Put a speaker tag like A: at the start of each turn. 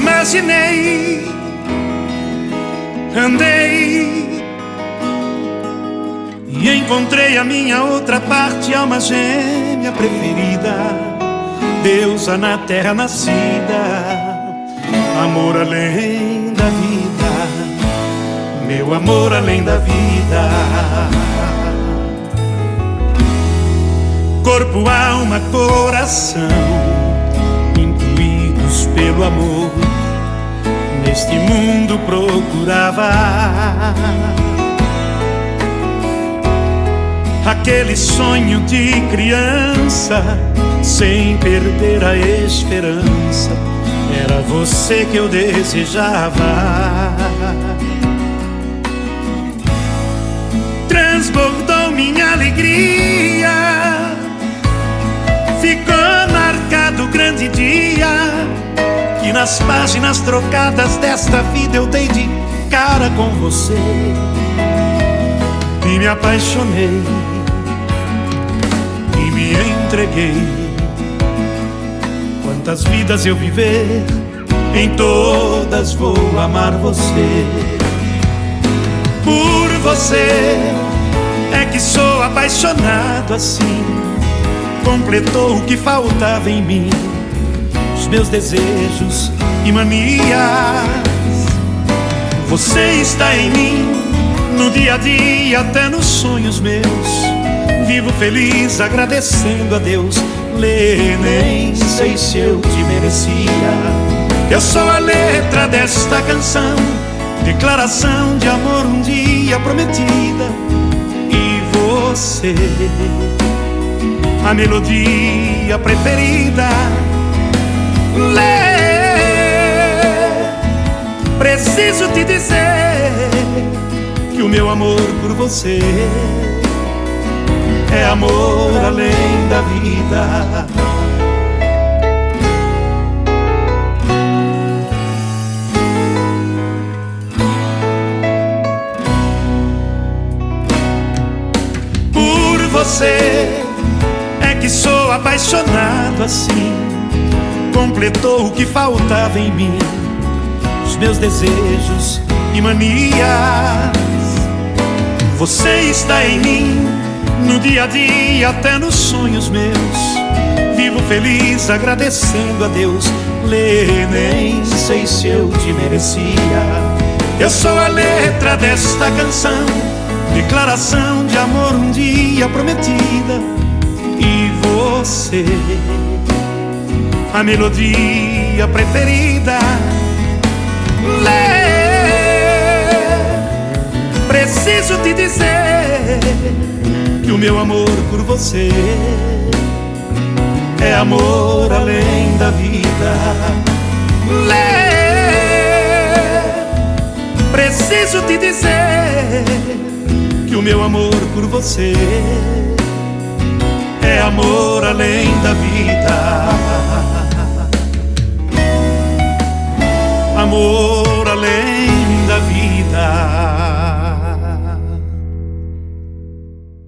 A: imaginei, andei e encontrei a minha outra parte, alma gêmea preferida, deusa na terra nascida, amor além da vida, meu amor além da vida. Corpo, alma, coração pelo amor neste mundo procurava. Aquele sonho de criança sem perder a esperança era você que eu desejava. Transbordou e nas páginas trocadas desta vida eu dei de cara com você. E me apaixonei E me entreguei. Quantas vidas eu viver Em todas vou amar você. Por você É que sou apaixonado assim. Completou o que faltava em mim meus desejos e manias. Você está em mim, no dia a dia, até nos sonhos meus. Vivo feliz, agradecendo a Deus. Lê, nem sei se eu te merecia. Eu sou a letra desta canção, declaração de amor um dia prometida. E você, a melodia preferida Preciso te dizer que o meu amor por você é amor além da vida. Por você é que sou apaixonado assim completou o que faltava em mim, os meus desejos e manias. Você está em mim, no dia a dia, até nos sonhos meus. Vivo feliz, agradecendo a Deus. Lê, nem sei se eu te merecia. Eu sou a letra desta canção, declaração de amor um dia prometida. E você a melodia preferida. Lê, preciso te dizer que o meu amor por você é amor além da vida. Lê, preciso te dizer que o meu amor por você é amor além da vida. amor.